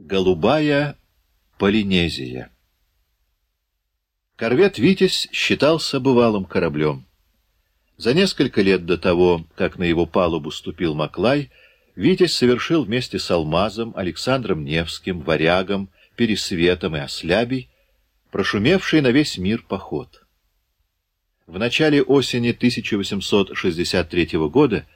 Голубая Полинезия Корвет «Витязь» считался бывалым кораблем. За несколько лет до того, как на его палубу ступил Маклай, «Витязь» совершил вместе с Алмазом, Александром Невским, Варягом, Пересветом и Ослябей прошумевший на весь мир поход. В начале осени 1863 года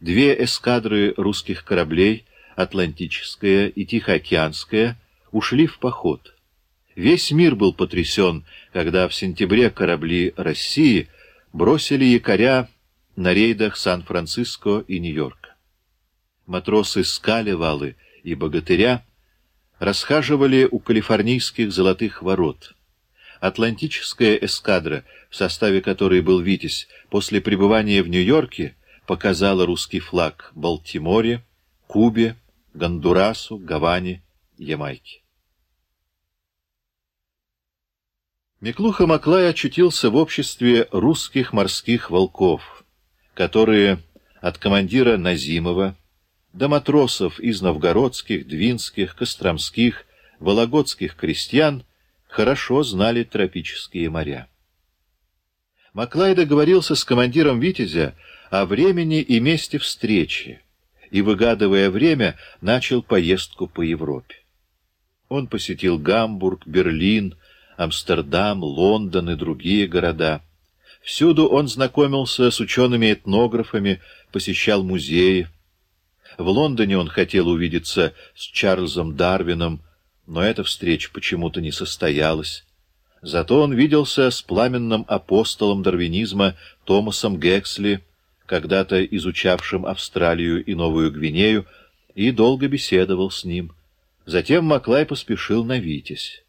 две эскадры русских кораблей Атлантическая и Тихоокеанская, ушли в поход. Весь мир был потрясен, когда в сентябре корабли России бросили якоря на рейдах Сан-Франциско и Нью-Йорка. Матросы Скалевалы и Богатыря расхаживали у калифорнийских золотых ворот. Атлантическая эскадра, в составе которой был «Витязь», после пребывания в Нью-Йорке показала русский флаг Балтиморе, Кубе, Гондурасу, Гаване, Ямайке. Миклуха Маклай очутился в обществе русских морских волков, которые от командира Назимова до матросов из новгородских, двинских, костромских, вологодских крестьян хорошо знали тропические моря. Маклай договорился с командиром «Витязя» о времени и месте встречи, и, выгадывая время, начал поездку по Европе. Он посетил Гамбург, Берлин, Амстердам, Лондон и другие города. Всюду он знакомился с учеными-этнографами, посещал музеи. В Лондоне он хотел увидеться с Чарльзом Дарвином, но эта встреча почему-то не состоялась. Зато он виделся с пламенным апостолом дарвинизма Томасом Гексли, когда-то изучавшим Австралию и Новую Гвинею, и долго беседовал с ним. Затем Маклай поспешил на Витязь.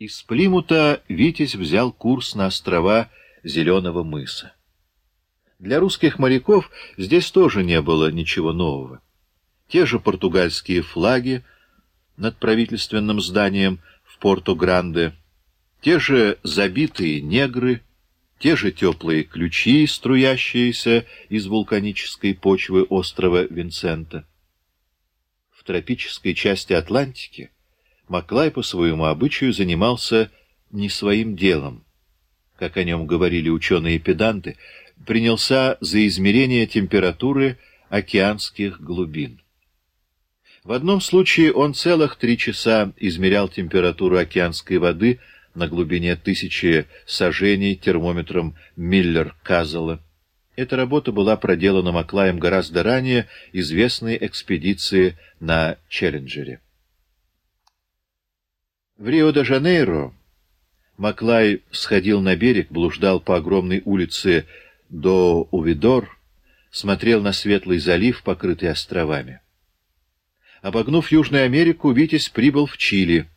Из Плимута Витязь взял курс на острова Зеленого мыса. Для русских моряков здесь тоже не было ничего нового. Те же португальские флаги над правительственным зданием в Порту-Гранде, те же забитые негры — те же теплые ключи, струящиеся из вулканической почвы острова Винсента. В тропической части Атлантики Маклай по своему обычаю занимался не своим делом. Как о нем говорили ученые-педанты, принялся за измерение температуры океанских глубин. В одном случае он целых три часа измерял температуру океанской воды – на глубине тысячи сажений термометром Миллер-Казела. Эта работа была проделана Маклаем гораздо ранее известной экспедиции на Челленджере. В Рио-де-Жанейро Маклай сходил на берег, блуждал по огромной улице до Увидор, смотрел на светлый залив, покрытый островами. Обогнув Южную Америку, Витязь прибыл в Чили.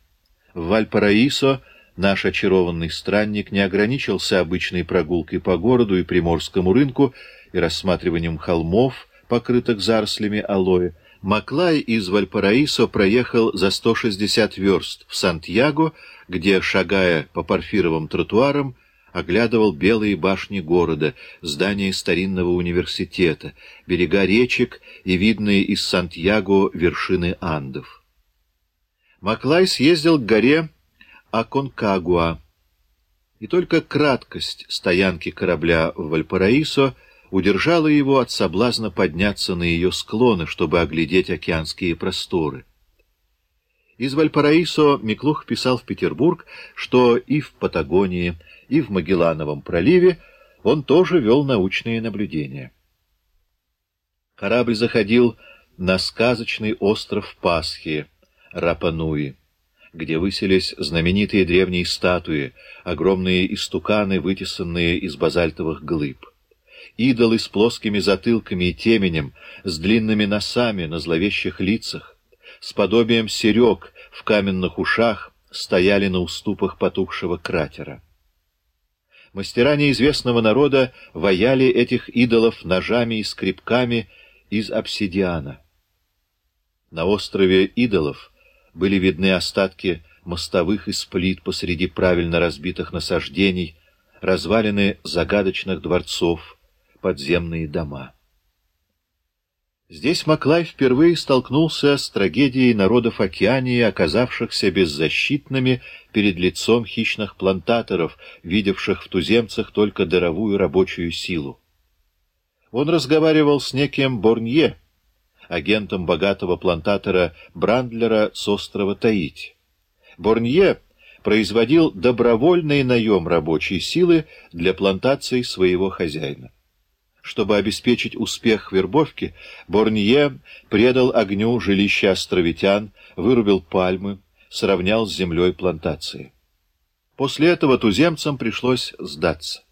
В Вальпараисо Наш очарованный странник не ограничился обычной прогулкой по городу и приморскому рынку и рассматриванием холмов, покрытых зарослями алоэ. Маклай из Вальпараисо проехал за 160 верст в Сантьяго, где, шагая по парфировым тротуарам, оглядывал белые башни города, здания старинного университета, берега речек и видные из Сантьяго вершины Андов. Маклай съездил к горе Аконкагуа. И только краткость стоянки корабля в Вальпараисо удержала его от соблазна подняться на ее склоны, чтобы оглядеть океанские просторы. Из Вальпараисо Миклух писал в Петербург, что и в Патагонии, и в Магеллановом проливе он тоже вел научные наблюдения. Корабль заходил на сказочный остров Пасхи, Рапануи где высились знаменитые древние статуи, огромные истуканы, вытесанные из базальтовых глыб. Идолы с плоскими затылками и теменем, с длинными носами на зловещих лицах, с подобием серег в каменных ушах стояли на уступах потухшего кратера. Мастера неизвестного народа ваяли этих идолов ножами и скребками из обсидиана. На острове идолов были видны остатки мостовых из плит посреди правильно разбитых насаждений, развалины загадочных дворцов, подземные дома. Здесь Маклай впервые столкнулся с трагедией народов Океании, оказавшихся беззащитными перед лицом хищных плантаторов, видевших в туземцах только даровую рабочую силу. Он разговаривал с неким Борнье, агентом богатого плантатора Брандлера с острова Таити. Борнье производил добровольный наем рабочей силы для плантаций своего хозяина. Чтобы обеспечить успех вербовки, Борнье предал огню жилище островитян, вырубил пальмы, сравнял с землей плантации. После этого туземцам пришлось сдаться.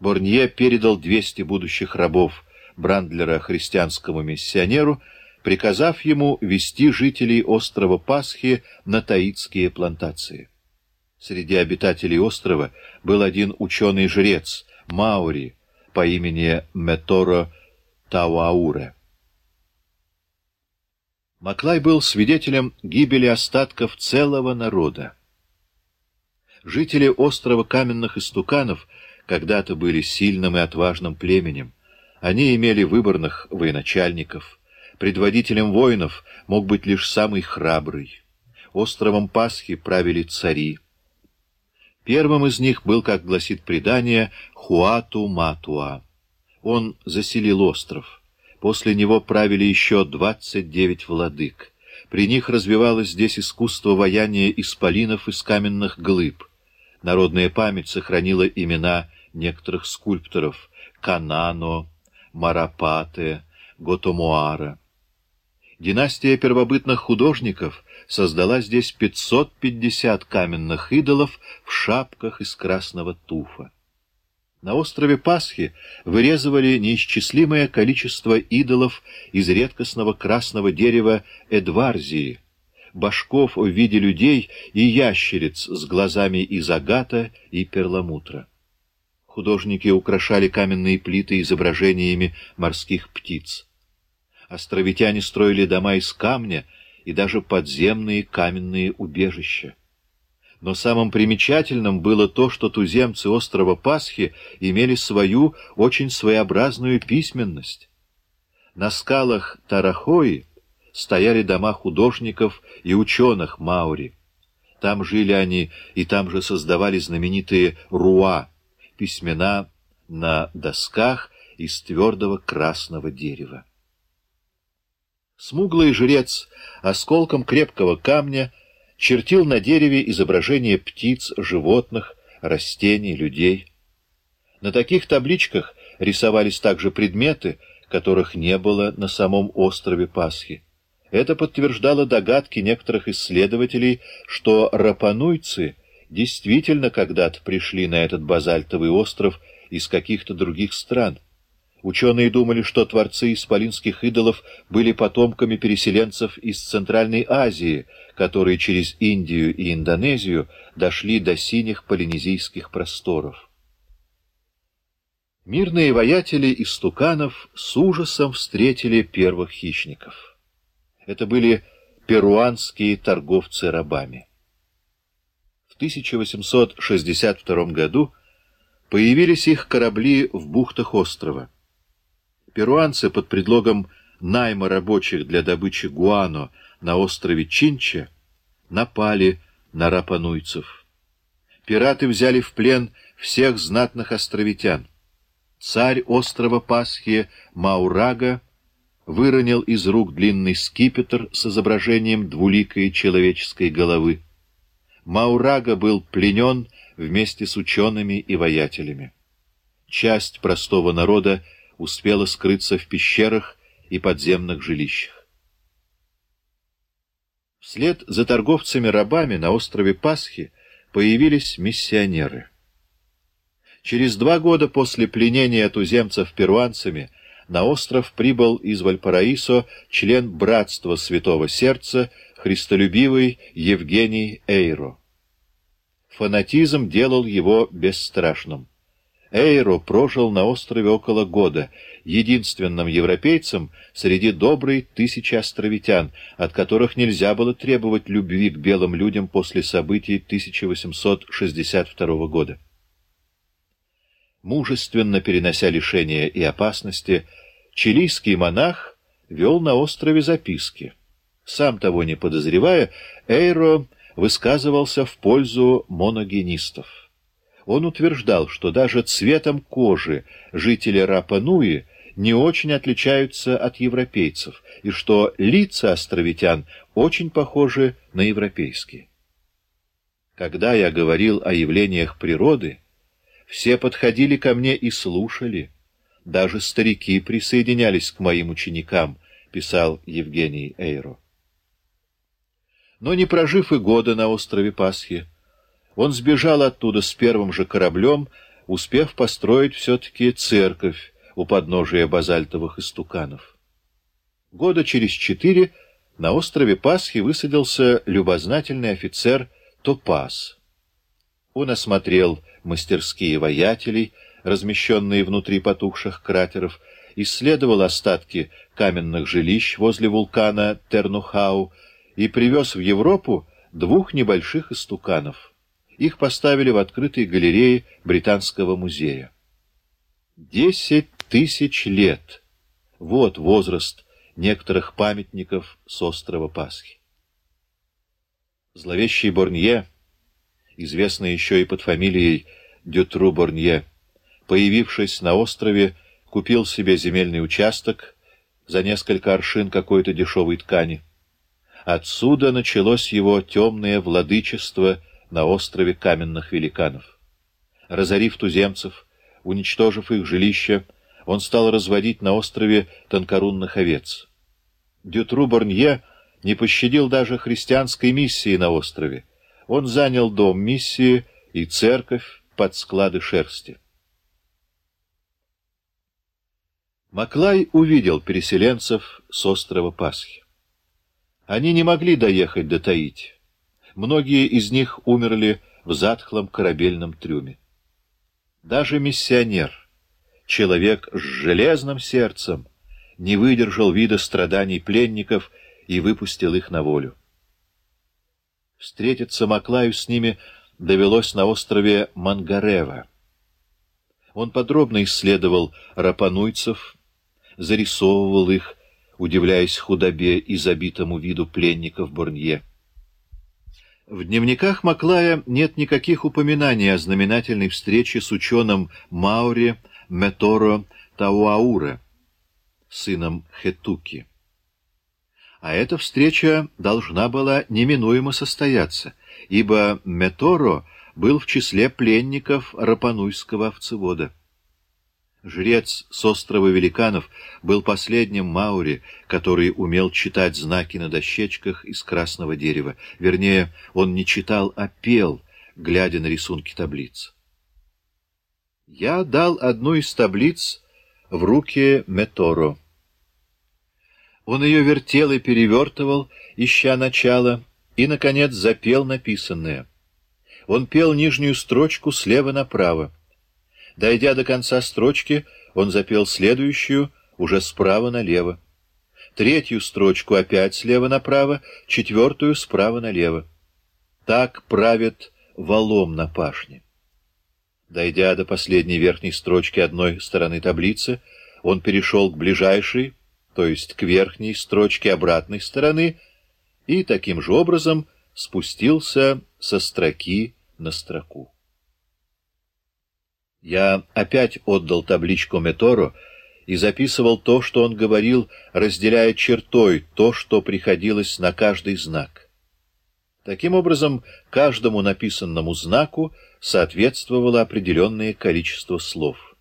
Борнье передал 200 будущих рабов Брандлера христианскому миссионеру, приказав ему вести жителей острова Пасхи на таитские плантации. Среди обитателей острова был один ученый-жрец, Маури, по имени Меторо Тауауре. Маклай был свидетелем гибели остатков целого народа. Жители острова Каменных Истуканов когда-то были сильным и отважным племенем. Они имели выборных военачальников. Предводителем воинов мог быть лишь самый храбрый. Островом Пасхи правили цари. Первым из них был, как гласит предание, Хуату-Матуа. Он заселил остров. После него правили еще двадцать девять владык. При них развивалось здесь искусство ваяния исполинов из каменных глыб. Народная память сохранила имена некоторых скульпторов — Канано, Марапате, Готомуара. Династия первобытных художников создала здесь 550 каменных идолов в шапках из красного туфа. На острове Пасхи вырезывали неисчислимое количество идолов из редкостного красного дерева Эдварзии, башков в виде людей и ящериц с глазами из агата и перламутра. Художники украшали каменные плиты изображениями морских птиц. Островитяне строили дома из камня и даже подземные каменные убежища. Но самым примечательным было то, что туземцы острова Пасхи имели свою очень своеобразную письменность. На скалах Тарахои стояли дома художников и ученых Маури. Там жили они и там же создавали знаменитые руа, письмена на досках из твердого красного дерева. Смуглый жрец осколком крепкого камня чертил на дереве изображения птиц, животных, растений, людей. На таких табличках рисовались также предметы, которых не было на самом острове Пасхи. Это подтверждало догадки некоторых исследователей, что рапануйцы действительно когда-то пришли на этот базальтовый остров из каких-то других стран. Ученые думали, что творцы исполинских идолов были потомками переселенцев из Центральной Азии, которые через Индию и Индонезию дошли до синих полинезийских просторов. Мирные воятели из туканов с ужасом встретили первых хищников. Это были перуанские торговцы рабами. В 1862 году появились их корабли в бухтах острова. Перуанцы под предлогом найма рабочих для добычи гуано на острове Чинча напали на рапануйцев. Пираты взяли в плен всех знатных островитян. Царь острова Пасхи Маурага выронил из рук длинный скипетр с изображением двуликой человеческой головы. Маурага был пленен вместе с учеными и воятелями. Часть простого народа успела скрыться в пещерах и подземных жилищах. Вслед за торговцами-рабами на острове Пасхи появились миссионеры. Через два года после пленения туземцев перуанцами на остров прибыл из Вальпараисо член Братства Святого Сердца, христолюбивый Евгений Эйро. Фанатизм делал его бесстрашным. Эйро прожил на острове около года, единственным европейцем среди доброй тысячи островитян, от которых нельзя было требовать любви к белым людям после событий 1862 года. Мужественно перенося лишения и опасности, чилийский монах вел на острове записки. Сам того не подозревая, Эйро высказывался в пользу моногенистов. Он утверждал, что даже цветом кожи жители Рапа-Нуи не очень отличаются от европейцев, и что лица островитян очень похожи на европейские. Когда я говорил о явлениях природы, все подходили ко мне и слушали. Даже старики присоединялись к моим ученикам, писал Евгений Эйро. Но не прожив и года на острове Пасхи, он сбежал оттуда с первым же кораблем, успев построить все-таки церковь у подножия базальтовых истуканов. Года через четыре на острове Пасхи высадился любознательный офицер Топас. Он осмотрел мастерские воятелей, размещенные внутри потухших кратеров, исследовал остатки каменных жилищ возле вулкана Тернухау, и привез в Европу двух небольших истуканов. Их поставили в открытой галерее Британского музея. Десять тысяч лет — вот возраст некоторых памятников с острова Пасхи. Зловещий Борнье, известный еще и под фамилией Дютру Борнье, появившись на острове, купил себе земельный участок за несколько аршин какой-то дешевой ткани — Отсюда началось его темное владычество на острове каменных великанов. Разорив туземцев, уничтожив их жилища, он стал разводить на острове тонкорунных овец. Дютру Борнье не пощадил даже христианской миссии на острове. Он занял дом миссии и церковь под склады шерсти. Маклай увидел переселенцев с острова Пасхи. Они не могли доехать до Таити. Многие из них умерли в затхлом корабельном трюме. Даже миссионер, человек с железным сердцем, не выдержал вида страданий пленников и выпустил их на волю. Встретиться Маклаю с ними довелось на острове Мангарева. Он подробно исследовал рапануйцев, зарисовывал их, удивляясь худобе и забитому виду пленников Борнье. В дневниках Маклая нет никаких упоминаний о знаменательной встрече с ученым Маури Меторо Тауауре, сыном Хетуки. А эта встреча должна была неминуемо состояться, ибо Меторо был в числе пленников Рапануйского овцевода. Жрец с острова Великанов был последним Маури, который умел читать знаки на дощечках из красного дерева. Вернее, он не читал, а пел, глядя на рисунки таблиц. Я дал одну из таблиц в руки Меторо. Он ее вертел и перевертывал, ища начало, и, наконец, запел написанное. Он пел нижнюю строчку слева направо. Дойдя до конца строчки, он запел следующую, уже справа налево. Третью строчку опять слева направо, четвертую справа налево. Так правит валом на пашне. Дойдя до последней верхней строчки одной стороны таблицы, он перешел к ближайшей, то есть к верхней строчке обратной стороны, и таким же образом спустился со строки на строку. Я опять отдал табличку Меторо и записывал то, что он говорил, разделяя чертой то, что приходилось на каждый знак. Таким образом, каждому написанному знаку соответствовало определенное количество слов.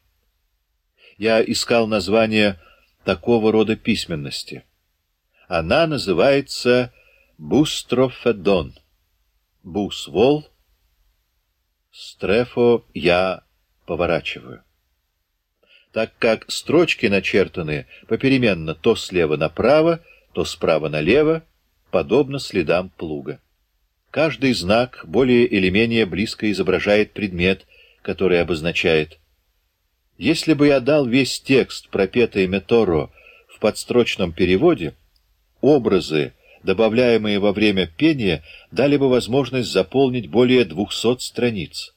Я искал название такого рода письменности. Она называется бустрофедон. Бус — вол, стрефо — я поворачиваю. Так как строчки начертаны попеременно то слева направо, то справа налево, подобно следам плуга. Каждый знак более или менее близко изображает предмет, который обозначает. Если бы я дал весь текст, пропетый Меторо, в подстрочном переводе, образы, добавляемые во время пения, дали бы возможность заполнить более двухсот страниц.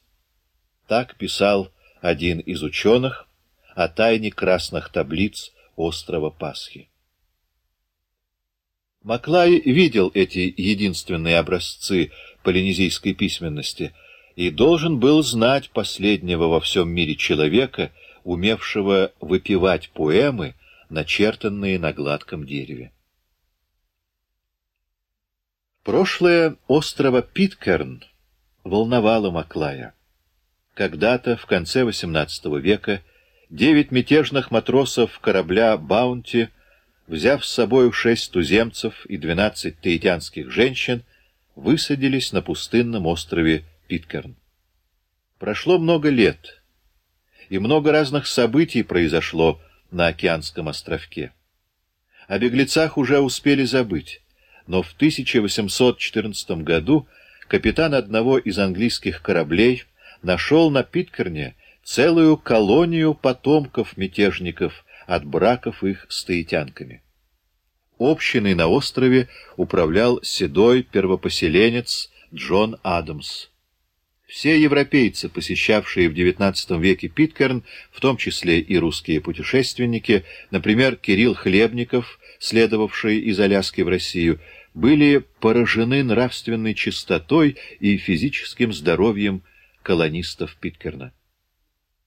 Так писал один из ученых о тайне красных таблиц острова Пасхи. Маклай видел эти единственные образцы полинезийской письменности и должен был знать последнего во всем мире человека, умевшего выпивать поэмы, начертанные на гладком дереве. Прошлое острова Питкерн волновало Маклая. Когда-то, в конце XVIII века, девять мятежных матросов корабля «Баунти», взяв с собою шесть туземцев и двенадцать таитянских женщин, высадились на пустынном острове Питкерн. Прошло много лет, и много разных событий произошло на океанском островке. О беглецах уже успели забыть, но в 1814 году капитан одного из английских кораблей нашел на Питкерне целую колонию потомков мятежников от браков их с таитянками. Общиной на острове управлял седой первопоселенец Джон Адамс. Все европейцы, посещавшие в XIX веке Питкерн, в том числе и русские путешественники, например, Кирилл Хлебников, следовавший из Аляски в Россию, были поражены нравственной чистотой и физическим здоровьем колонистов Питкерна.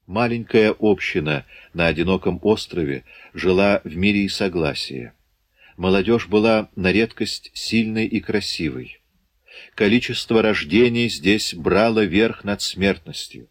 Маленькая община на одиноком острове жила в мире и согласии. Молодежь была на редкость сильной и красивой. Количество рождений здесь брало верх над смертностью.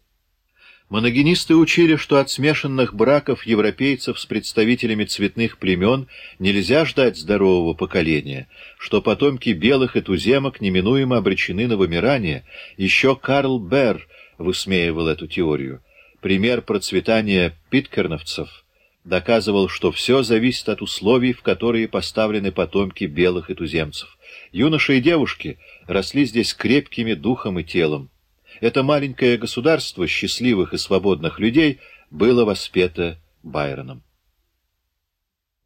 Моногенисты учили, что от смешанных браков европейцев с представителями цветных племен нельзя ждать здорового поколения, что потомки белых и туземок неминуемо обречены на вымирание. Еще Карл Берр высмеивал эту теорию. Пример процветания питкерновцев доказывал, что все зависит от условий, в которые поставлены потомки белых и туземцев. Юноши и девушки росли здесь крепкими духом и телом. Это маленькое государство счастливых и свободных людей было воспето Байроном.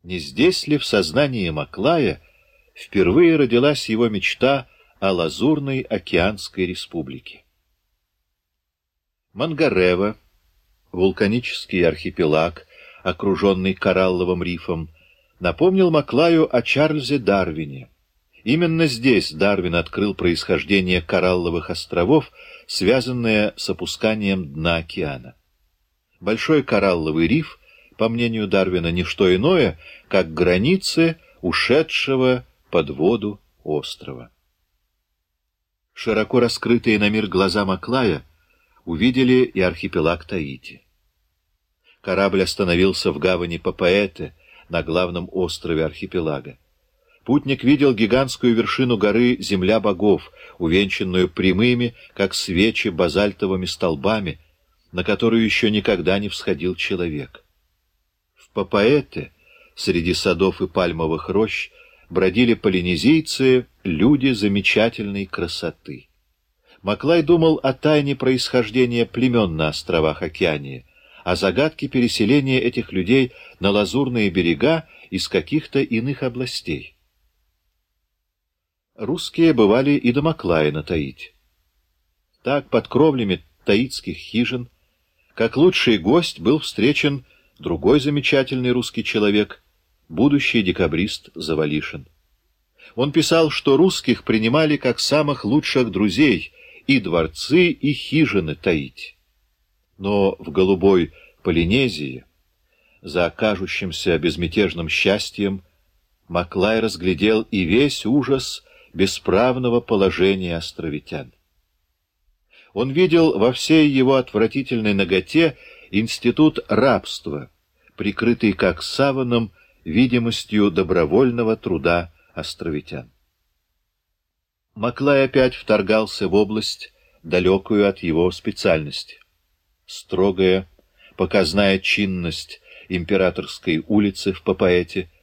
Не здесь ли в сознании Маклая впервые родилась его мечта о лазурной океанской республике? Мангарева, вулканический архипелаг, окруженный коралловым рифом, напомнил Маклаю о Чарльзе Дарвине. Именно здесь Дарвин открыл происхождение коралловых островов, связанное с опусканием дна океана. Большой коралловый риф, по мнению Дарвина, не что иное, как границы ушедшего под воду острова. Широко раскрытые на мир глаза Маклая увидели и архипелаг Таити. Корабль остановился в гавани Папаэте на главном острове архипелага. Путник видел гигантскую вершину горы Земля Богов, увенчанную прямыми, как свечи, базальтовыми столбами, на которую еще никогда не всходил человек. В Папаэте, среди садов и пальмовых рощ, бродили полинезийцы, люди замечательной красоты. Маклай думал о тайне происхождения племен на островах Океании, о загадке переселения этих людей на лазурные берега из каких-то иных областей русские бывали и до Маклая таить. Так, под кровлями таитских хижин, как лучший гость, был встречен другой замечательный русский человек, будущий декабрист Завалишин. Он писал, что русских принимали как самых лучших друзей и дворцы, и хижины таить. Но в голубой Полинезии, за кажущимся безмятежным счастьем, Маклай разглядел и весь ужас бесправного положения островитян. Он видел во всей его отвратительной ноготе институт рабства, прикрытый как саваном видимостью добровольного труда островитян. Маклай опять вторгался в область, далекую от его специальности. Строгая, показная чинность императорской улицы в Папаэте —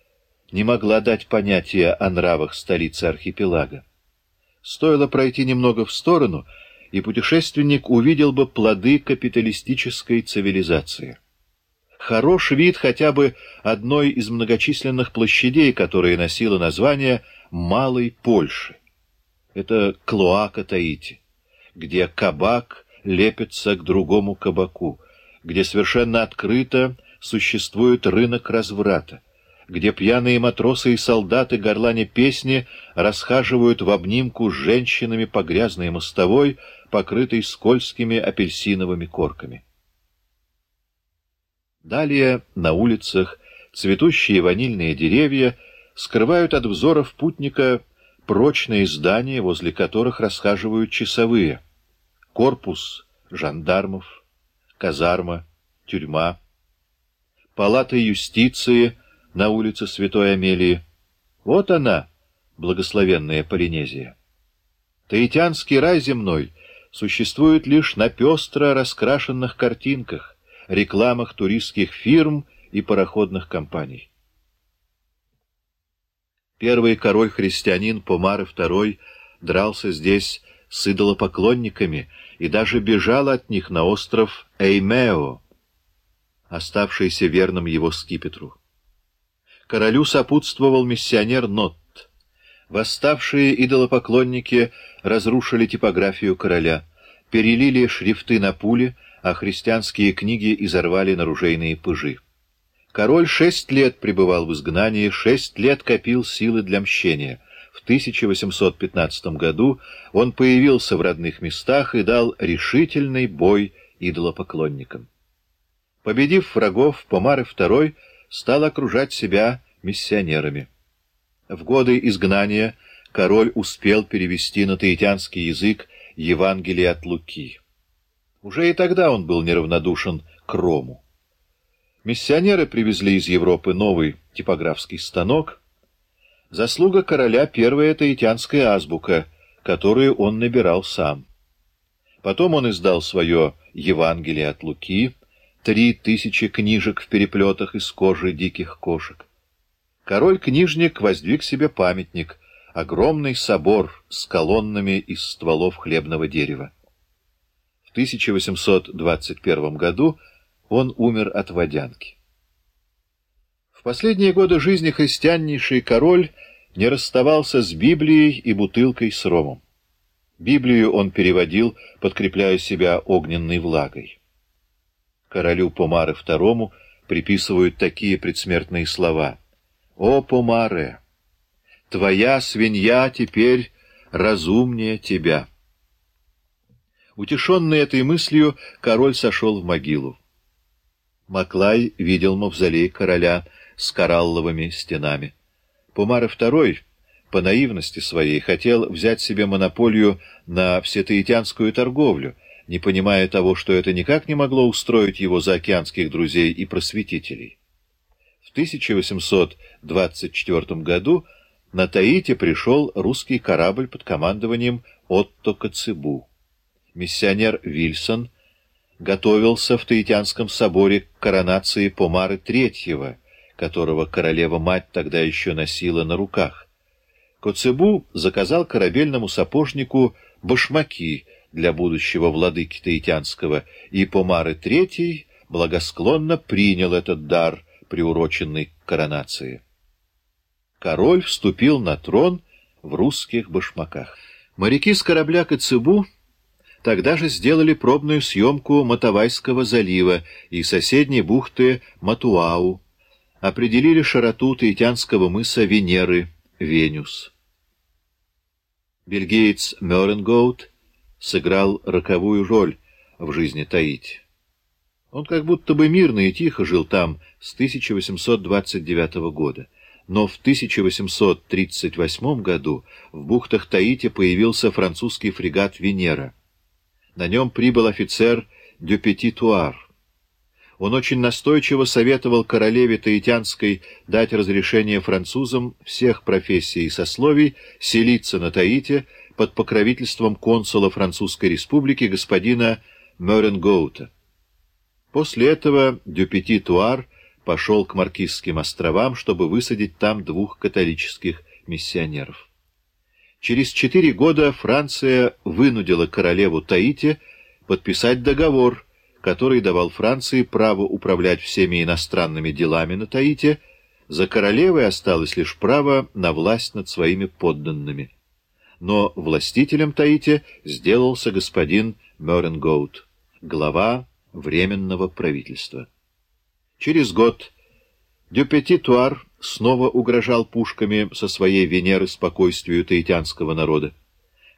не могла дать понятия о нравах столицы архипелага. Стоило пройти немного в сторону, и путешественник увидел бы плоды капиталистической цивилизации. Хорош вид хотя бы одной из многочисленных площадей, которая носила название «Малой Польши». Это Клоака Таити, где кабак лепится к другому кабаку, где совершенно открыто существует рынок разврата, где пьяные матросы и солдаты горлане песни расхаживают в обнимку с женщинами по грязной мостовой, покрытой скользкими апельсиновыми корками. Далее на улицах цветущие ванильные деревья скрывают от взоров путника прочные здания, возле которых расхаживают часовые. Корпус жандармов, казарма, тюрьма, палата юстиции на улице Святой Амелии. Вот она, благословенная Полинезия. Таитянский рай земной существует лишь на пестро раскрашенных картинках, рекламах туристских фирм и пароходных компаний. Первый король-христианин Помары II дрался здесь с идолопоклонниками и даже бежал от них на остров Эймео, оставшийся верным его скипетру. Королю сопутствовал миссионер Нот. Восставшие идолопоклонники разрушили типографию короля, перелили шрифты на пули, а христианские книги изорвали наружейные пыжи. Король шесть лет пребывал в изгнании, шесть лет копил силы для мщения. В 1815 году он появился в родных местах и дал решительный бой идолопоклонникам. Победив врагов, Помары II стал окружать себя миссионерами. В годы изгнания король успел перевести на таитянский язык Евангелие от Луки. Уже и тогда он был неравнодушен к Рому. Миссионеры привезли из Европы новый типографский станок. Заслуга короля — первая таитянская азбука, которую он набирал сам. Потом он издал свое «Евангелие от Луки», три тысячи книжек в переплетах из кожи диких кошек. Король-книжник воздвиг себе памятник — огромный собор с колоннами из стволов хлебного дерева. В 1821 году он умер от водянки. В последние годы жизни христианнейший король не расставался с Библией и бутылкой с ромом. Библию он переводил, подкрепляя себя огненной влагой. Королю Помары II приписывают такие предсмертные слова. «О, Помаре! Твоя свинья теперь разумнее тебя!» Утешенный этой мыслью, король сошел в могилу. Маклай видел мавзолей короля с коралловыми стенами. Пумара II, по наивности своей, хотел взять себе монополию на всетаитянскую торговлю, не понимая того, что это никак не могло устроить его заокеанских друзей и просветителей. В 1824 году на Таити пришел русский корабль под командованием Отто Коцебу миссионер Вильсон готовился в Таитянском соборе к коронации Помары III, которого королева-мать тогда еще носила на руках. Коцебу заказал корабельному сапожнику башмаки для будущего владыки Таитянского, и Помары III благосклонно принял этот дар, приуроченный к коронации. Король вступил на трон в русских башмаках. Моряки с корабля Коцебу Тогда же сделали пробную съемку Матавайского залива и соседней бухты Матуау, определили широту Таитянского мыса Венеры, Венюс. Бельгиец Мёренгоут сыграл роковую роль в жизни Таити. Он как будто бы мирно и тихо жил там с 1829 года, но в 1838 году в бухтах Таити появился французский фрегат «Венера». На нем прибыл офицер Дюпети-Туар. Он очень настойчиво советовал королеве Таитянской дать разрешение французам всех профессий и сословий селиться на Таите под покровительством консула Французской республики господина Мёренгоута. После этого Дюпети-Туар пошел к Маркизским островам, чтобы высадить там двух католических миссионеров. Через четыре года Франция вынудила королеву Таити подписать договор, который давал Франции право управлять всеми иностранными делами на Таити, за королевой осталось лишь право на власть над своими подданными. Но властителем Таити сделался господин Мёренгоут, глава Временного правительства. Через год Дюпети-Туар снова угрожал пушками со своей Венеры спокойствию таитянского народа.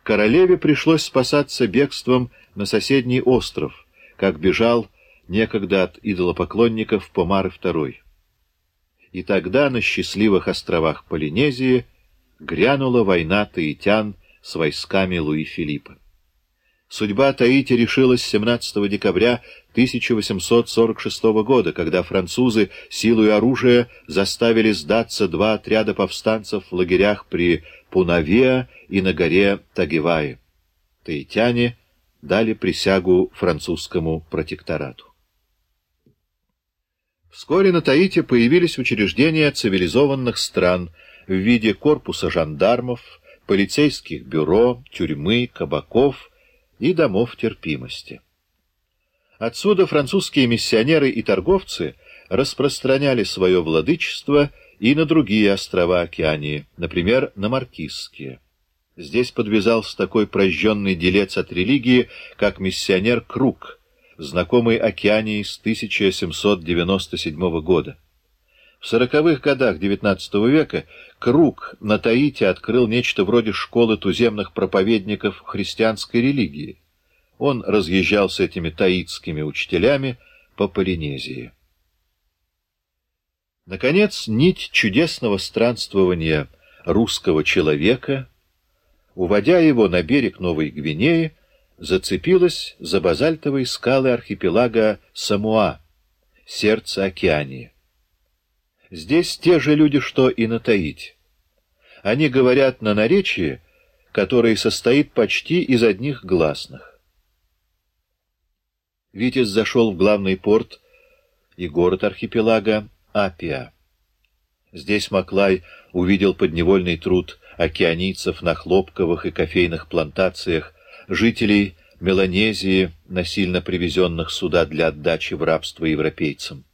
Королеве пришлось спасаться бегством на соседний остров, как бежал некогда от идолопоклонников Помары II. И тогда на счастливых островах Полинезии грянула война таитян с войсками Луи Филиппа. Судьба Таити решилась 17 декабря 1846 года, когда французы силой оружия заставили сдаться два отряда повстанцев в лагерях при Пунавеа и на горе Тагеваи. Таитяне дали присягу французскому протекторату. Вскоре на Таити появились учреждения цивилизованных стран в виде корпуса жандармов, полицейских бюро, тюрьмы, кабаков и домов терпимости. Отсюда французские миссионеры и торговцы распространяли свое владычество и на другие острова Океании, например, на Маркизские. Здесь подвязался такой прожженный делец от религии, как миссионер Круг, знакомый Океании с 1797 года. В сороковых годах XIX века Круг на Таити открыл нечто вроде школы туземных проповедников христианской религии. Он разъезжал с этими таитскими учителями по Полинезии. Наконец, нить чудесного странствования русского человека, уводя его на берег Новой Гвинеи, зацепилась за базальтовые скалы архипелага Самуа, сердце Океании. Здесь те же люди, что и на Таити. Они говорят на наречии, которое состоит почти из одних гласных. Витязь зашел в главный порт и город архипелага Апиа. Здесь Маклай увидел подневольный труд океанийцев на хлопковых и кофейных плантациях, жителей Меланезии, насильно привезенных сюда для отдачи в рабство европейцам.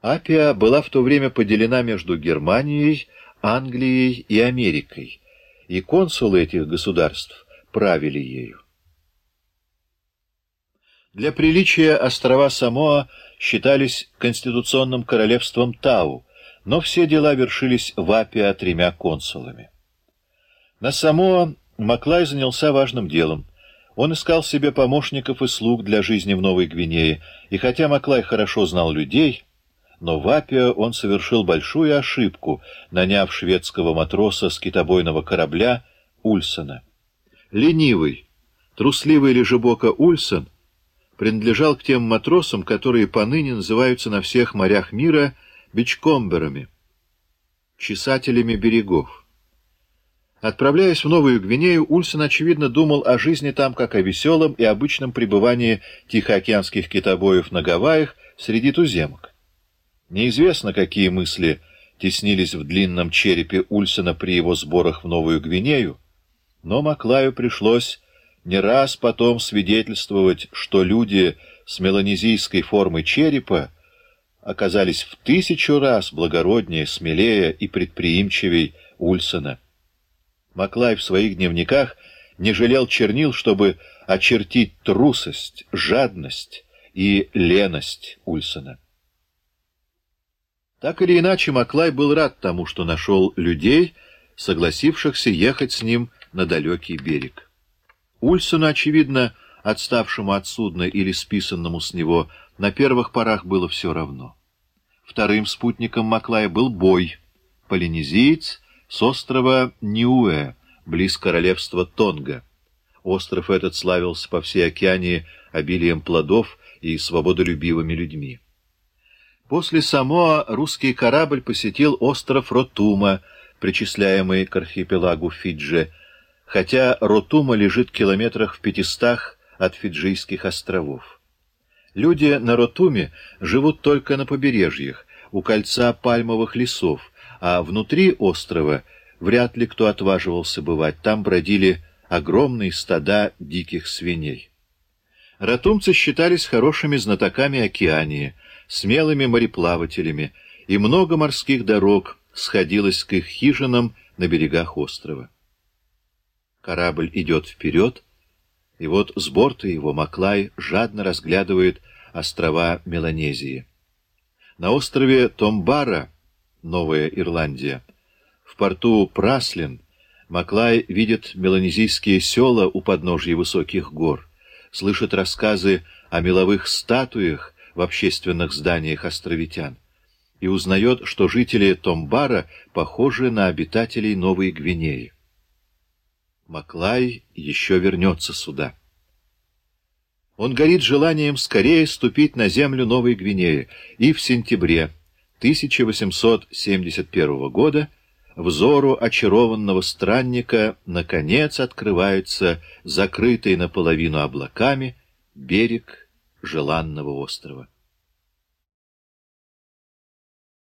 Апиа была в то время поделена между Германией, Англией и Америкой, и консулы этих государств правили ею. Для приличия острова Самоа считались конституционным королевством Тау, но все дела вершились в Апиа тремя консулами. На Самоа Маклай занялся важным делом. Он искал себе помощников и слуг для жизни в Новой Гвинее, и хотя Маклай хорошо знал людей, но в Апиа он совершил большую ошибку, наняв шведского матроса с китобойного корабля Ульсона. Ленивый, трусливый лежебока Ульсон принадлежал к тем матросам, которые поныне называются на всех морях мира бичкомберами, чесателями берегов. Отправляясь в Новую Гвинею, Ульсон, очевидно, думал о жизни там как о веселом и обычном пребывании тихоокеанских китобоев на Гавайях среди туземок. Неизвестно, какие мысли теснились в длинном черепе Ульсона при его сборах в Новую Гвинею, но Маклаю пришлось не раз потом свидетельствовать, что люди с меланезийской формой черепа оказались в тысячу раз благороднее, смелее и предприимчивей Ульсона. Маклай в своих дневниках не жалел чернил, чтобы очертить трусость, жадность и леность Ульсона. Так или иначе, Маклай был рад тому, что нашел людей, согласившихся ехать с ним на далекий берег. Ульсону, очевидно, отставшему от судна или списанному с него, на первых порах было все равно. Вторым спутником Маклая был Бой, полинезиец с острова Ниуэ, близ королевства Тонга. Остров этот славился по всей океане обилием плодов и свободолюбивыми людьми. После Самоа русский корабль посетил остров Ротума, причисляемый к архипелагу Фиджи, хотя Ротума лежит километрах в пятистах от Фиджийских островов. Люди на Ротуме живут только на побережьях, у кольца пальмовых лесов, а внутри острова вряд ли кто отваживался бывать. Там бродили огромные стада диких свиней. Ротумцы считались хорошими знатоками океании, смелыми мореплавателями, и много морских дорог сходилось к их хижинам на берегах острова. Корабль идет вперед, и вот с борта его Маклай жадно разглядывает острова Меланезии. На острове Томбара Новая Ирландия. В порту Праслин Маклай видит меланезийские села у подножья высоких гор, слышит рассказы о меловых статуях в общественных зданиях островитян и узнает, что жители Томбара похожи на обитателей Новой Гвинеи. Маклай еще вернется сюда. Он горит желанием скорее ступить на землю Новой Гвинеи, и в сентябре 1871 года взору очарованного странника наконец открывается закрытый наполовину облаками берег желанного острова.